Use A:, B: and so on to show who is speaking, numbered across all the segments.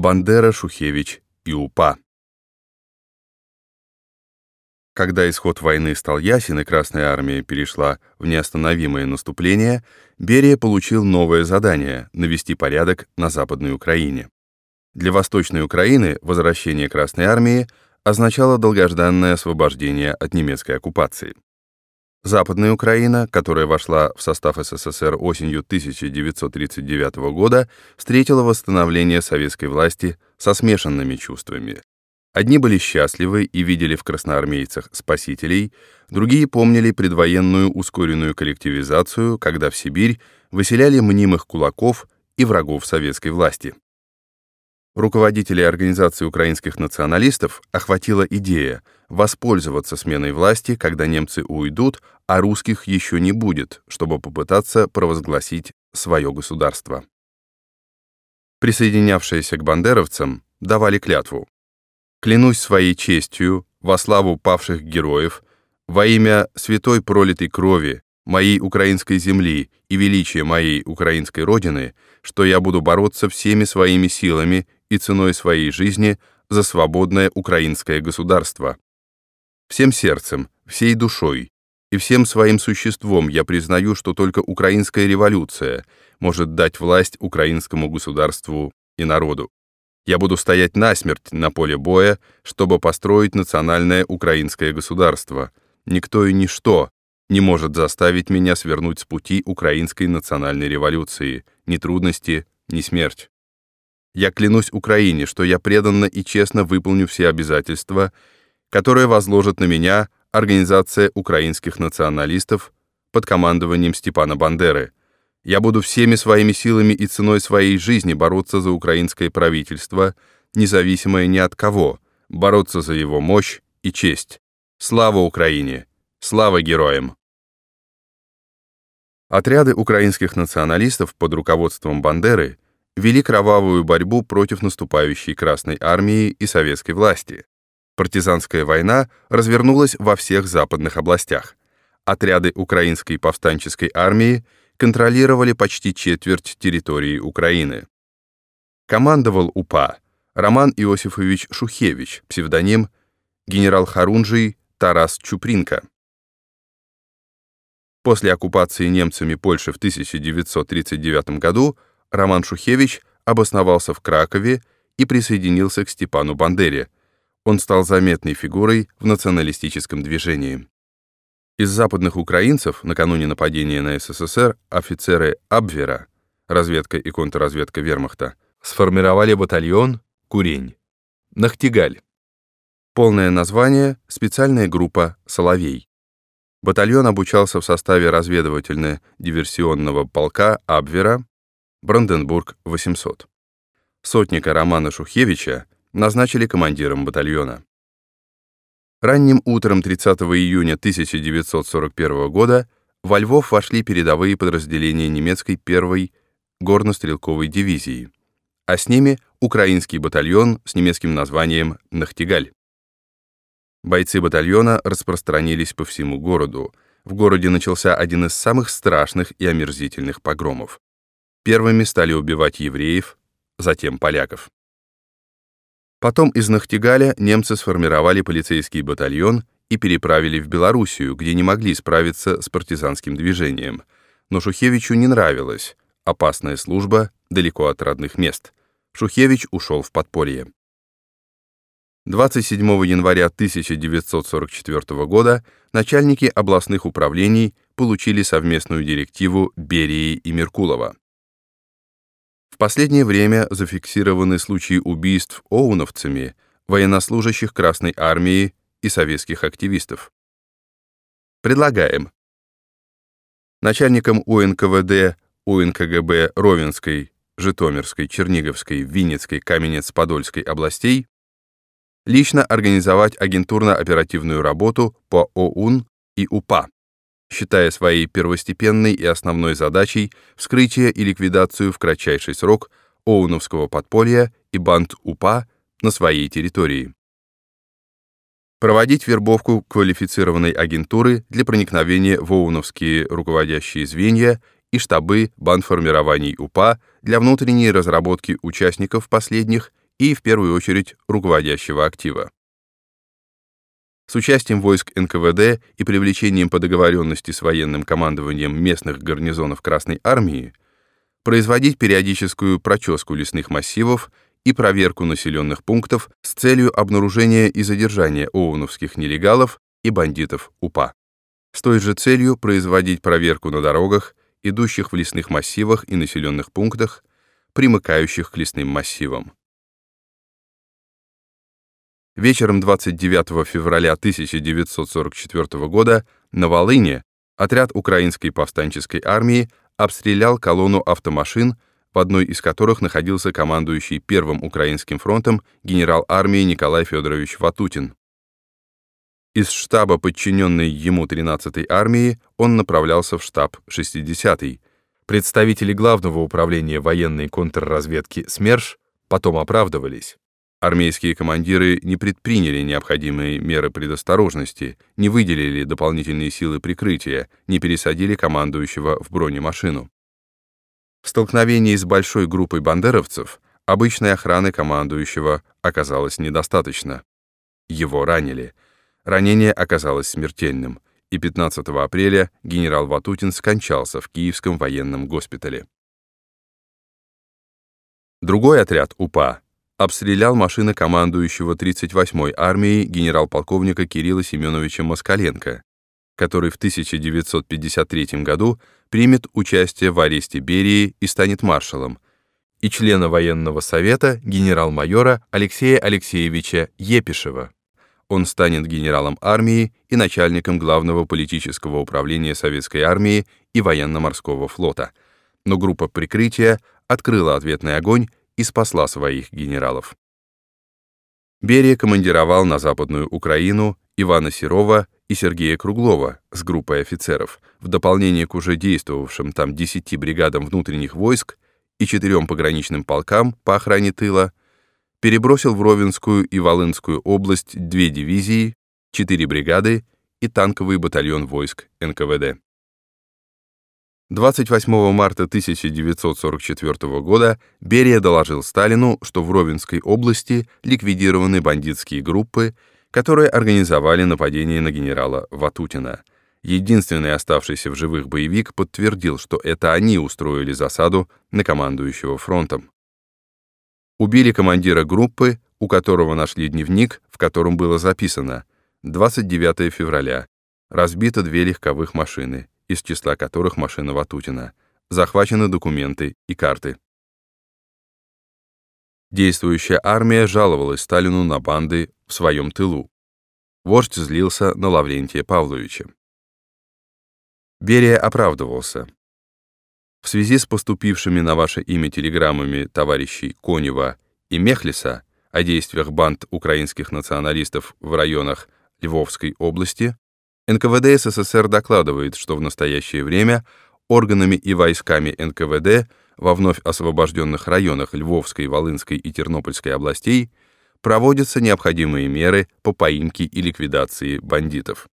A: Бандера, Шухевич и УПА. Когда исход войны стал ясен и Красная Армия перешла в неостановимое наступление, Берия получил новое задание — навести порядок на Западной Украине. Для Восточной Украины возвращение Красной Армии означало долгожданное освобождение от немецкой оккупации. Западная Украина, которая вошла в состав СССР осенью 1939 года, встретила восстановление советской власти со смешанными чувствами. Одни были счастливы и видели в красноармейцах спасителей, другие помнили предвоенную ускоренную коллективизацию, когда в Сибирь выселяли мнимых кулаков и врагов советской власти. Руководителей организации украинских националистов охватила идея воспользоваться сменой власти, когда немцы уйдут, а русских еще не будет, чтобы попытаться провозгласить свое государство. Присоединявшиеся к бандеровцам давали клятву Клянусь своей честью, во славу павших героев, во имя святой пролитой крови, моей украинской земли и величия моей украинской родины, что я буду бороться всеми своими силами и ценой своей жизни за свободное украинское государство. Всем сердцем, всей душой и всем своим существом я признаю, что только украинская революция может дать власть украинскому государству и народу. Я буду стоять насмерть на поле боя, чтобы построить национальное украинское государство. Никто и ничто не может заставить меня свернуть с пути украинской национальной революции, ни трудности, ни смерть. Я клянусь Украине, что я преданно и честно выполню все обязательства, которые возложит на меня Организация украинских националистов под командованием Степана Бандеры – я буду всеми своими силами и ценой своей жизни бороться за украинское правительство, независимое ни от кого, бороться за его мощь и честь. Слава Украине! Слава героям! Отряды украинских националистов под руководством Бандеры вели кровавую борьбу против наступающей Красной армии и советской власти. Партизанская война развернулась во всех западных областях. Отряды украинской повстанческой армии – контролировали почти четверть территории Украины. Командовал УПА Роман Иосифович Шухевич, псевдоним генерал Харунжий Тарас Чупринка. После оккупации немцами Польши в 1939 году Роман Шухевич обосновался в Кракове и присоединился к Степану Бандере. Он стал заметной фигурой в националистическом движении. Из западных украинцев накануне нападения на СССР офицеры Абвера, разведка и контрразведка вермахта, сформировали батальон «Курень». Нахтигаль. Полное название — специальная группа «Соловей». Батальон обучался в составе разведывательно-диверсионного полка Абвера Бранденбург-800. Сотника Романа Шухевича назначили командиром батальона. Ранним утром 30 июня 1941 года во Львов вошли передовые подразделения немецкой первой горнострелковой дивизии, а с ними украинский батальон с немецким названием «Нахтигаль». Бойцы батальона распространились по всему городу. В городе начался один из самых страшных и омерзительных погромов. Первыми стали убивать евреев, затем поляков. Потом из Нахтигаля немцы сформировали полицейский батальон и переправили в Белоруссию, где не могли справиться с партизанским движением. Но Шухевичу не нравилось. Опасная служба далеко от родных мест. Шухевич ушел в подполье. 27 января 1944 года начальники областных управлений получили совместную директиву Берии и Меркулова последнее время зафиксированы случаи убийств оуновцами военнослужащих Красной Армии и советских активистов. Предлагаем начальникам УНКВД, УНКГБ Ровенской, Житомирской, Черниговской, Винницкой, Каменец-Подольской областей лично организовать агентурно-оперативную работу по ОУН и УПА считая своей первостепенной и основной задачей вскрытие и ликвидацию в кратчайший срок Оуновского подполья и банд УПА на своей территории. Проводить вербовку квалифицированной агентуры для проникновения в Оуновские руководящие звенья и штабы бандформирований УПА для внутренней разработки участников последних и, в первую очередь, руководящего актива. С участием войск НКВД и привлечением по договоренности с военным командованием местных гарнизонов Красной Армии производить периодическую проческу лесных массивов и проверку населенных пунктов с целью обнаружения и задержания оуновских нелегалов и бандитов УПА. С той же целью производить проверку на дорогах, идущих в лесных массивах и населенных пунктах, примыкающих к лесным массивам. Вечером 29 февраля 1944 года на Волыне отряд Украинской повстанческой армии обстрелял колонну автомашин, в одной из которых находился командующий Первым Украинским фронтом генерал армии Николай Федорович Ватутин. Из штаба, подчиненной ему 13-й армии, он направлялся в штаб 60-й. Представители Главного управления военной контрразведки СМЕРШ потом оправдывались. Армейские командиры не предприняли необходимые меры предосторожности, не выделили дополнительные силы прикрытия, не пересадили командующего в бронемашину. В столкновении с большой группой бандеровцев обычной охраны командующего оказалось недостаточно. Его ранили — Ранение оказалось смертельным, и 15 апреля генерал Ватутин скончался в Киевском военном госпитале. Другой отряд УПА обстрелял машины командующего 38-й армией генерал-полковника Кирилла Семеновича Москаленко, который в 1953 году примет участие в аресте Берии и станет маршалом, и члена военного совета генерал-майора Алексея Алексеевича Епишева он станет генералом армии и начальником главного политического управления советской армии и военно-морского флота. Но группа прикрытия открыла ответный огонь и спасла своих генералов. Берия командировал на Западную Украину Ивана Серова и Сергея Круглова с группой офицеров, в дополнение к уже действовавшим там 10 бригадам внутренних войск и четырем пограничным полкам по охране тыла, перебросил в Ровенскую и Волынскую область две дивизии, четыре бригады и танковый батальон войск НКВД. 28 марта 1944 года Берия доложил Сталину, что в Ровенской области ликвидированы бандитские группы, которые организовали нападение на генерала Ватутина. Единственный оставшийся в живых боевик подтвердил, что это они устроили засаду на командующего фронтом. Убили командира группы, у которого нашли дневник, в котором было записано 29 февраля. Разбито две легковых машины, из числа которых машина Ватутина. Захвачены документы и карты. Действующая армия жаловалась Сталину на банды в своем тылу. Вождь злился на Лаврентия Павловича. Берия оправдывался. В связи с поступившими на ваше имя телеграммами товарищей Конева и Мехлиса о действиях банд украинских националистов в районах Львовской области, НКВД СССР докладывает, что в настоящее время органами и войсками НКВД во вновь освобожденных районах Львовской, Волынской и Тернопольской областей проводятся необходимые меры по поимке и ликвидации бандитов.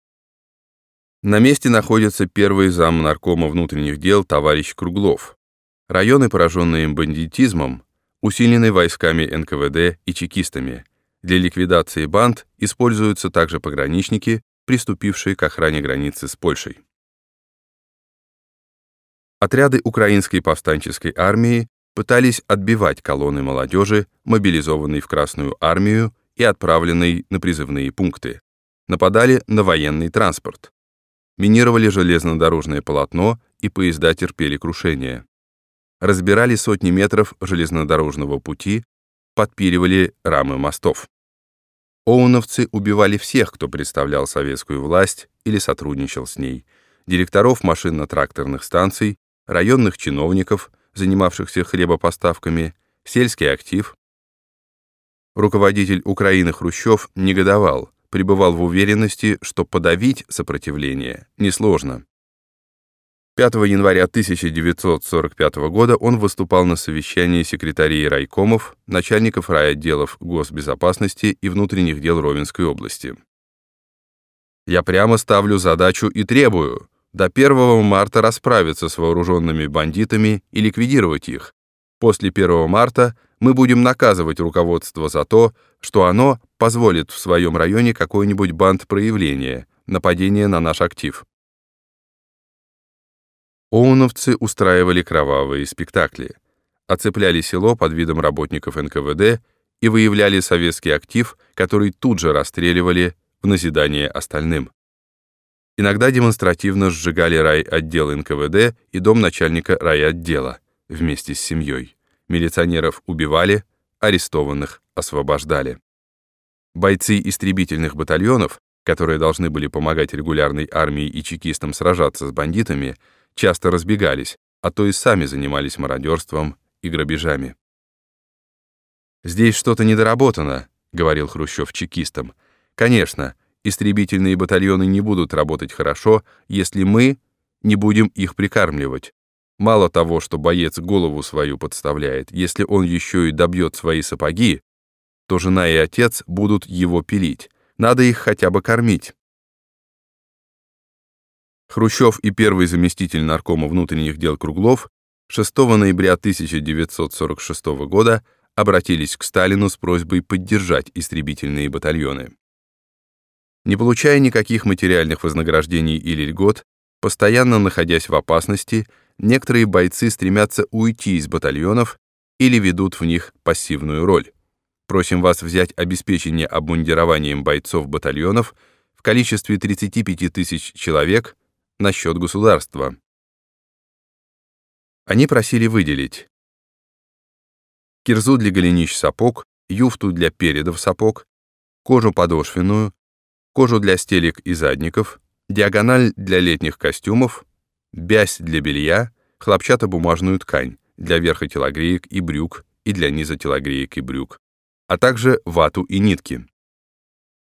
A: На месте находится первый зам наркома внутренних дел товарищ Круглов. Районы, пораженные бандитизмом, усилены войсками НКВД и чекистами. Для ликвидации банд используются также пограничники, приступившие к охране границы с Польшей. Отряды украинской повстанческой армии пытались отбивать колонны молодежи, мобилизованной в Красную армию и отправленной на призывные пункты. Нападали на военный транспорт минировали железнодорожное полотно, и поезда терпели крушение. Разбирали сотни метров железнодорожного пути, подпиливали рамы мостов. Оуновцы убивали всех, кто представлял советскую власть или сотрудничал с ней, директоров машинно-тракторных станций, районных чиновников, занимавшихся хлебопоставками, сельский актив. Руководитель Украины Хрущев негодовал, пребывал в уверенности, что подавить сопротивление несложно. 5 января 1945 года он выступал на совещании секретарей райкомов, начальников райотделов госбезопасности и внутренних дел Ровенской области. «Я прямо ставлю задачу и требую до 1 марта расправиться с вооруженными бандитами и ликвидировать их. После 1 марта Мы будем наказывать руководство за то, что оно позволит в своем районе какой-нибудь банд проявления, нападение на наш актив. Оуновцы устраивали кровавые спектакли, оцепляли село под видом работников НКВД и выявляли советский актив, который тут же расстреливали в назидание остальным. Иногда демонстративно сжигали райотдел НКВД и дом начальника райотдела вместе с семьей. Милиционеров убивали, арестованных освобождали. Бойцы истребительных батальонов, которые должны были помогать регулярной армии и чекистам сражаться с бандитами, часто разбегались, а то и сами занимались мародерством и грабежами. «Здесь что-то недоработано», — говорил Хрущев чекистам. «Конечно, истребительные батальоны не будут работать хорошо, если мы не будем их прикармливать. Мало того, что боец голову свою подставляет, если он еще и добьет свои сапоги, то жена и отец будут его пилить. Надо их хотя бы кормить. Хрущев и первый заместитель наркома внутренних дел Круглов 6 ноября 1946 года обратились к Сталину с просьбой поддержать истребительные батальоны. Не получая никаких материальных вознаграждений или льгот, постоянно находясь в опасности, некоторые бойцы стремятся уйти из батальонов или ведут в них пассивную роль. Просим вас взять обеспечение обмундированием бойцов батальонов в количестве 35 тысяч человек на счет государства. Они просили выделить кирзу для голенищ сапог, юфту для передов сапог, кожу подошвенную, кожу для стелек и задников, диагональ для летних костюмов, бязь для белья, хлопчатобумажную ткань для верха телогреек и брюк и для низа телогреек и брюк, а также вату и нитки.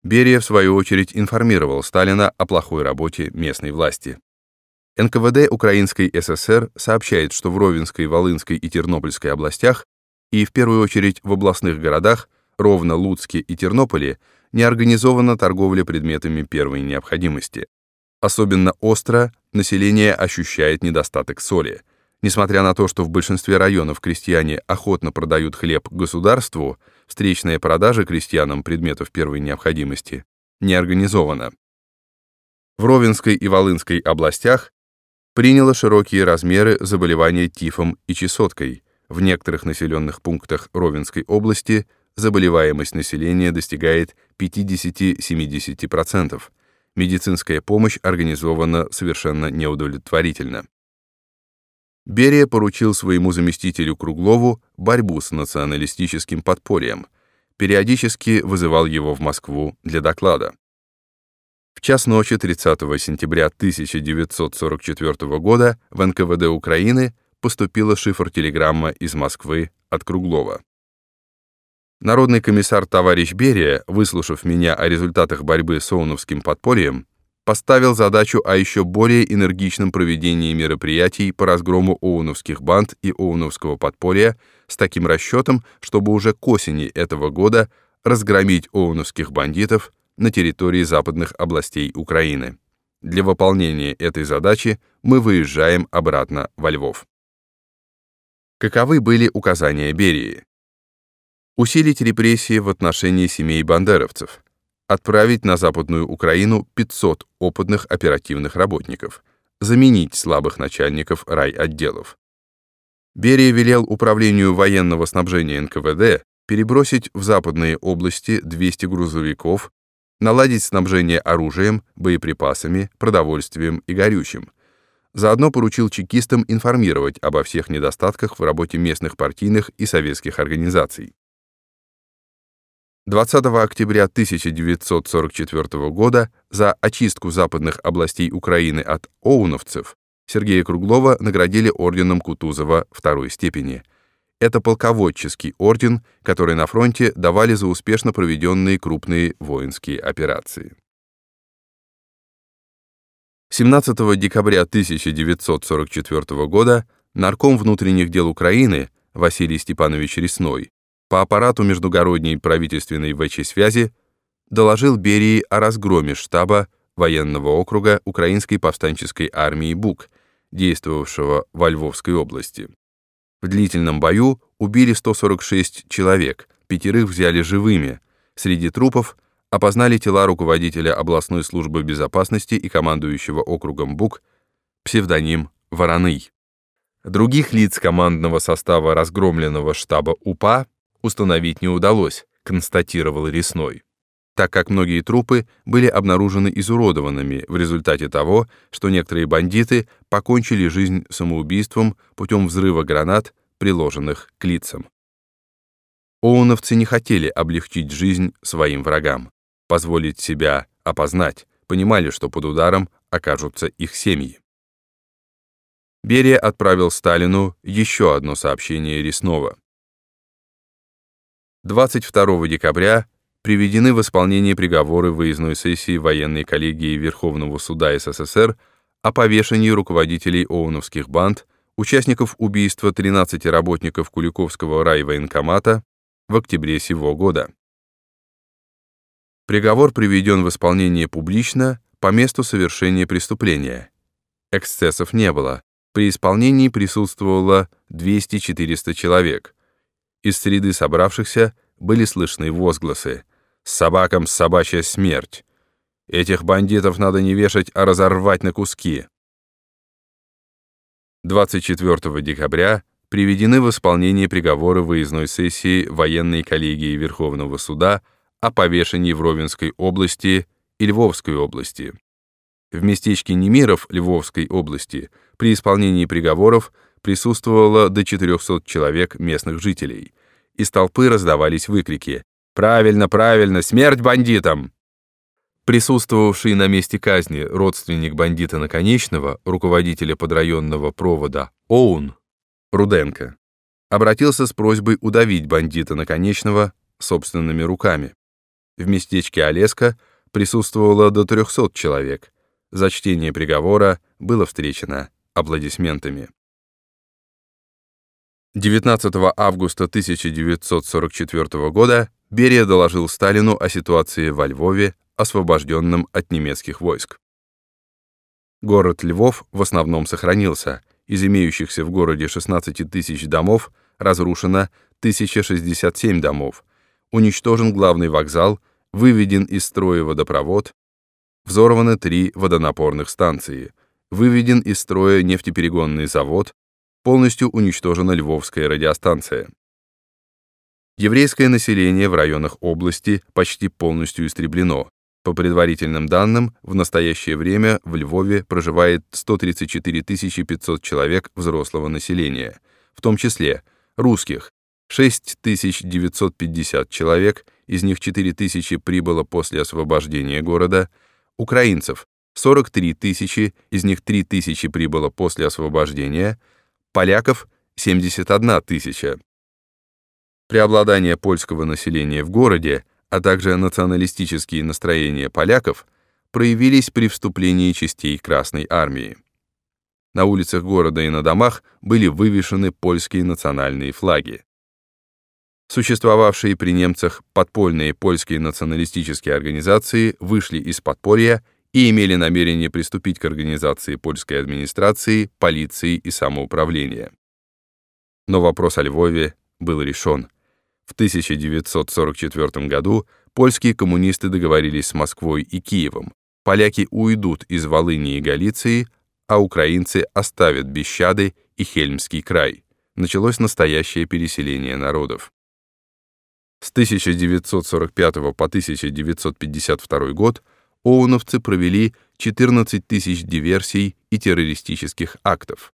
A: Берия, в свою очередь, информировал Сталина о плохой работе местной власти. НКВД Украинской ССР сообщает, что в Ровенской, Волынской и Тернопольской областях и в первую очередь в областных городах Ровно, Луцке и Тернополе не организована торговля предметами первой необходимости. Особенно остро население ощущает недостаток соли. Несмотря на то, что в большинстве районов крестьяне охотно продают хлеб государству, встречная продажа крестьянам предметов первой необходимости не организована. В Ровенской и Волынской областях приняло широкие размеры заболевания тифом и чесоткой. В некоторых населенных пунктах Ровенской области заболеваемость населения достигает 50-70%. Медицинская помощь организована совершенно неудовлетворительно. Берия поручил своему заместителю Круглову борьбу с националистическим подпольем, периодически вызывал его в Москву для доклада. В час ночи 30 сентября 1944 года в НКВД Украины поступила шифр-телеграмма из Москвы от Круглова. Народный комиссар товарищ Берия, выслушав меня о результатах борьбы с Оуновским подпольем, поставил задачу о еще более энергичном проведении мероприятий по разгрому оуновских банд и оуновского подполья с таким расчетом, чтобы уже к осени этого года разгромить оуновских бандитов на территории западных областей Украины. Для выполнения этой задачи мы выезжаем обратно во Львов. Каковы были указания Берии? Усилить репрессии в отношении семей бандеровцев, отправить на Западную Украину 500 опытных оперативных работников, заменить слабых начальников райотделов. Берия велел Управлению военного снабжения НКВД перебросить в западные области 200 грузовиков наладить снабжение оружием, боеприпасами, продовольствием и горючим. Заодно поручил чекистам информировать обо всех недостатках в работе местных партийных и советских организаций. 20 октября 1944 года за очистку западных областей Украины от оуновцев Сергея Круглова наградили орденом Кутузова второй степени – это полководческий орден, который на фронте давали за успешно проведенные крупные воинские операции. 17 декабря 1944 года нарком внутренних дел Украины Василий Степанович Ресной по аппарату междугородней правительственной ВЧ-связи доложил Берии о разгроме штаба военного округа Украинской повстанческой армии БУК, действовавшего во Львовской области. В длительном бою убили 146 человек, пятерых взяли живыми. Среди трупов опознали тела руководителя областной службы безопасности и командующего округом БУК, псевдоним Вороный. Других лиц командного состава разгромленного штаба УПА установить не удалось, констатировал Ресной, так как многие трупы были обнаружены изуродованными в результате того, что некоторые бандиты покончили жизнь самоубийством путем взрыва гранат, приложенных к лицам. Оуновцы не хотели облегчить жизнь своим врагам, позволить себя опознать, понимали, что под ударом окажутся их семьи. Берия отправил Сталину еще одно сообщение Реснова. 22 декабря приведены в исполнение приговоры выездной сессии военной коллегии Верховного суда СССР о повешении руководителей ОУНовских банд, участников убийства 13 работников Куликовского райвоенкомата в октябре сего года. Приговор приведен в исполнение публично по месту совершения преступления. Эксцессов не было. При исполнении присутствовало 200-400 человек. Из среды собравшихся были слышны возгласы «Собакам собачья смерть!» «Этих бандитов надо не вешать, а разорвать на куски!» 24 декабря приведены в исполнение приговоры выездной сессии военной коллегии Верховного суда о повешении в Ровенской области и Львовской области. В местечке Немиров Львовской области при исполнении приговоров присутствовало до 400 человек местных жителей. Из толпы раздавались выкрики «Правильно, правильно, смерть бандитам!» Присутствовавший на месте казни родственник бандита Наконечного, руководителя подрайонного провода Оун, Руденко, обратился с просьбой удавить бандита Наконечного собственными руками. В местечке Олеска присутствовало до 300 человек. За чтение приговора было встречено аплодисментами. 19 августа 1944 года Берия доложил Сталину о ситуации во Львове, освобожденном от немецких войск. Город Львов в основном сохранился. Из имеющихся в городе 16 тысяч домов разрушено 1067 домов. Уничтожен главный вокзал, выведен из строя водопровод, взорваны три водонапорных станции — выведен из строя нефтеперегонный завод, полностью уничтожена Львовская радиостанция. Еврейское население в районах области почти полностью истреблено. По предварительным данным, в настоящее время в Львове проживает 134 500 человек взрослого населения, в том числе русских 6950 человек, из них 4000 прибыло после освобождения города, украинцев 43 тысячи, из них 3 тысячи прибыло после освобождения, поляков — 71 тысяча. Преобладание польского населения в городе, а также националистические настроения поляков проявились при вступлении частей Красной Армии. На улицах города и на домах были вывешены польские национальные флаги. Существовавшие при немцах подпольные польские националистические организации вышли из подполья и имели намерение приступить к организации польской администрации, полиции и самоуправления. Но вопрос о Львове был решен. В 1944 году польские коммунисты договорились с Москвой и Киевом. Поляки уйдут из Волыни и Галиции, а украинцы оставят Бещады и Хельмский край. Началось настоящее переселение народов. С 1945 по 1952 год оуновцы провели 14 тысяч диверсий и террористических актов.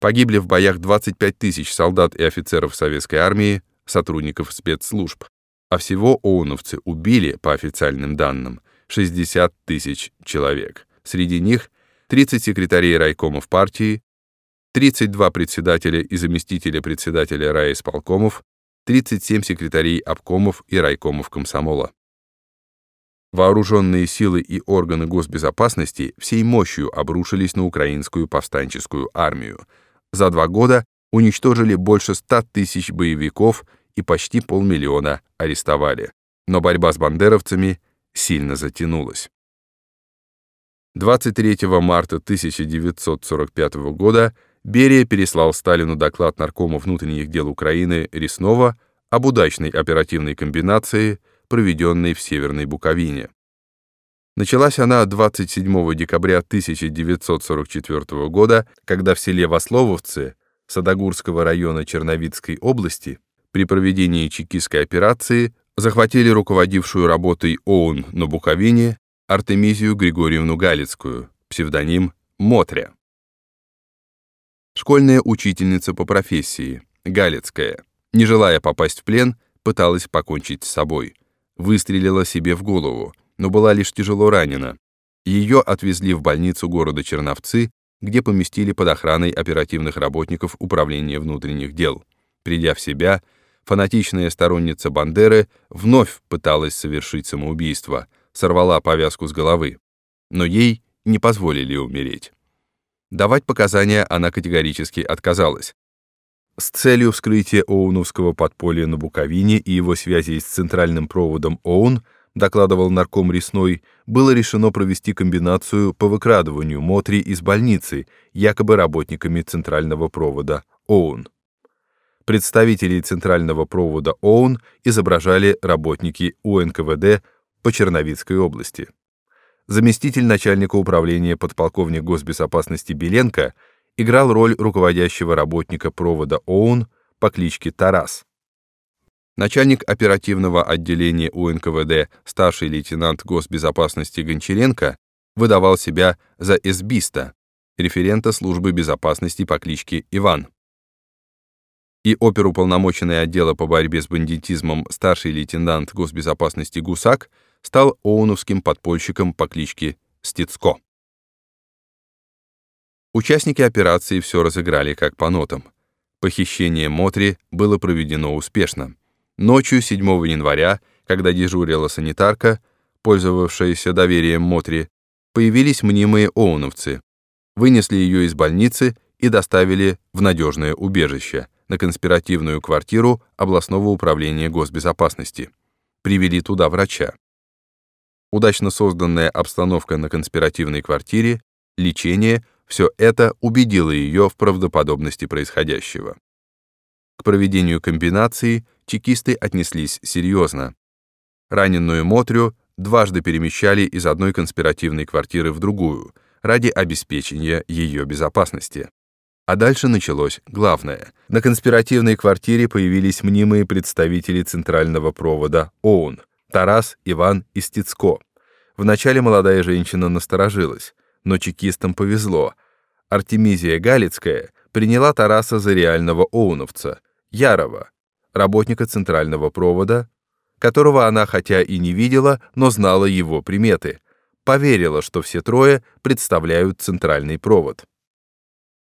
A: Погибли в боях 25 тысяч солдат и офицеров советской армии, сотрудников спецслужб, а всего оуновцы убили, по официальным данным, 60 тысяч человек. Среди них 30 секретарей райкомов партии, 32 председателя и заместителя председателя райисполкомов, 37 секретарей обкомов и райкомов комсомола. Вооруженные силы и органы госбезопасности всей мощью обрушились на украинскую повстанческую армию. За два года уничтожили больше 100 тысяч боевиков и почти полмиллиона арестовали. Но борьба с бандеровцами сильно затянулась. 23 марта 1945 года Берия переслал Сталину доклад наркома внутренних дел Украины Реснова об удачной оперативной комбинации, проведенной в Северной Буковине. Началась она 27 декабря 1944 года, когда в селе Вослововцы Садогурского района Черновицкой области при проведении чекистской операции захватили руководившую работой ОУН на Буковине Артемизию Григорьевну Галицкую, псевдоним Мотря. Школьная учительница по профессии, Галицкая, не желая попасть в плен, пыталась покончить с собой. Выстрелила себе в голову, но была лишь тяжело ранена. Ее отвезли в больницу города Черновцы, где поместили под охраной оперативных работников Управления внутренних дел. Придя в себя, фанатичная сторонница Бандеры вновь пыталась совершить самоубийство, сорвала повязку с головы. Но ей не позволили умереть. Давать показания она категорически отказалась. С целью вскрытия Оуновского подполья на Буковине и его связей с центральным проводом ОУН, докладывал нарком Ресной, было решено провести комбинацию по выкрадыванию Мотри из больницы, якобы работниками центрального провода ОУН. Представителей центрального провода ОУН изображали работники УНКВД по Черновицкой области заместитель начальника управления подполковник госбезопасности Беленко играл роль руководящего работника провода ОУН по кличке Тарас. Начальник оперативного отделения УНКВД старший лейтенант госбезопасности Гончаренко выдавал себя за эсбиста, референта службы безопасности по кличке Иван. И оперуполномоченный отдела по борьбе с бандитизмом старший лейтенант госбезопасности Гусак – стал оуновским подпольщиком по кличке Стецко. Участники операции все разыграли как по нотам. Похищение Мотри было проведено успешно. Ночью 7 января, когда дежурила санитарка, пользовавшаяся доверием Мотри, появились мнимые оуновцы, вынесли ее из больницы и доставили в надежное убежище, на конспиративную квартиру областного управления госбезопасности. Привели туда врача удачно созданная обстановка на конспиративной квартире, лечение — все это убедило ее в правдоподобности происходящего. К проведению комбинации чекисты отнеслись серьезно. Раненую Мотрю дважды перемещали из одной конспиративной квартиры в другую ради обеспечения ее безопасности. А дальше началось главное. На конспиративной квартире появились мнимые представители центрального провода ОУН — Тарас, Иван и Стецко. Вначале молодая женщина насторожилась, но чекистам повезло. Артемизия Галицкая приняла Тараса за реального оуновца, Ярова, работника центрального провода, которого она хотя и не видела, но знала его приметы, поверила, что все трое представляют центральный провод.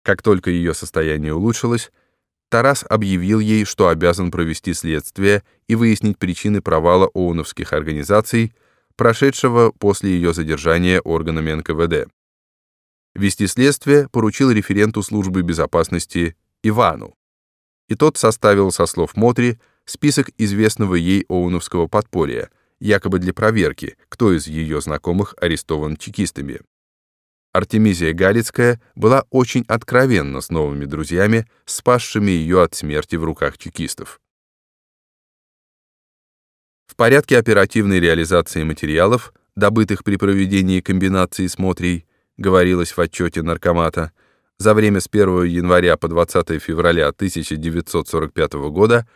A: Как только ее состояние улучшилось, Тарас объявил ей, что обязан провести следствие и выяснить причины провала ООНовских организаций, прошедшего после ее задержания органами НКВД. Вести следствие поручил референту службы безопасности Ивану. И тот составил со слов Мотри список известного ей ООНовского подполья, якобы для проверки, кто из ее знакомых арестован чекистами. Артемизия Галицкая была очень откровенна с новыми друзьями, спасшими ее от смерти в руках чекистов. В порядке оперативной реализации материалов, добытых при проведении комбинации смотрей, говорилось в отчете наркомата, за время с 1 января по 20 февраля 1945 года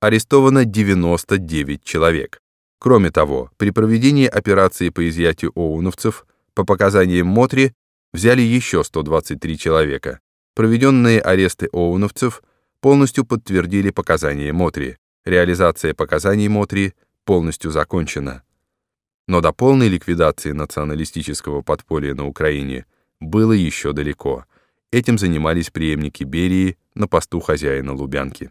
A: арестовано 99 человек. Кроме того, при проведении операции по изъятию оуновцев, по показаниям Мотри, взяли еще 123 человека. Проведенные аресты оуновцев полностью подтвердили показания Мотри. Реализация показаний Мотри полностью закончена. Но до полной ликвидации националистического подполья на Украине было еще далеко. Этим занимались преемники Берии на посту хозяина Лубянки.